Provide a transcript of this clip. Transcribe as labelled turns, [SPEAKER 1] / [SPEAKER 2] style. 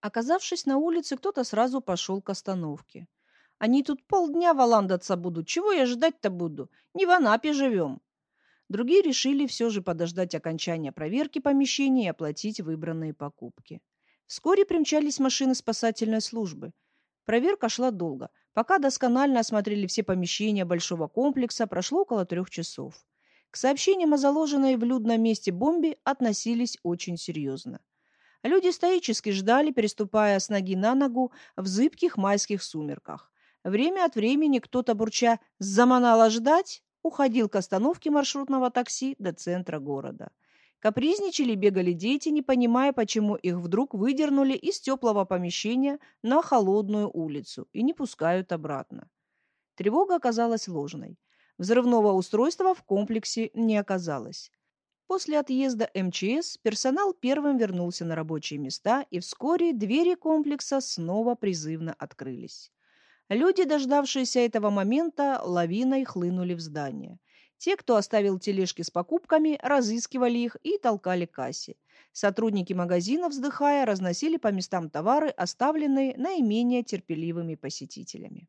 [SPEAKER 1] Оказавшись на улице, кто-то сразу пошел к остановке. Они тут полдня валандаться будут. Чего я ждать-то буду? Не в Анапе живем. Другие решили все же подождать окончания проверки помещения и оплатить выбранные покупки. Вскоре примчались машины спасательной службы. Проверка шла долго. Пока досконально осмотрели все помещения большого комплекса, прошло около трех часов. К сообщениям о заложенной в людном месте бомбе относились очень серьезно. Люди стоически ждали, переступая с ноги на ногу в зыбких майских сумерках. Время от времени кто-то, бурча «заманало ждать», уходил к остановке маршрутного такси до центра города. Капризничали бегали дети, не понимая, почему их вдруг выдернули из теплого помещения на холодную улицу и не пускают обратно. Тревога оказалась ложной. Взрывного устройства в комплексе не оказалось. После отъезда МЧС персонал первым вернулся на рабочие места, и вскоре двери комплекса снова призывно открылись. Люди, дождавшиеся этого момента, лавиной хлынули в здание. Те, кто оставил тележки с покупками, разыскивали их и толкали кассе. Сотрудники магазина, вздыхая, разносили по местам товары, оставленные наименее терпеливыми посетителями.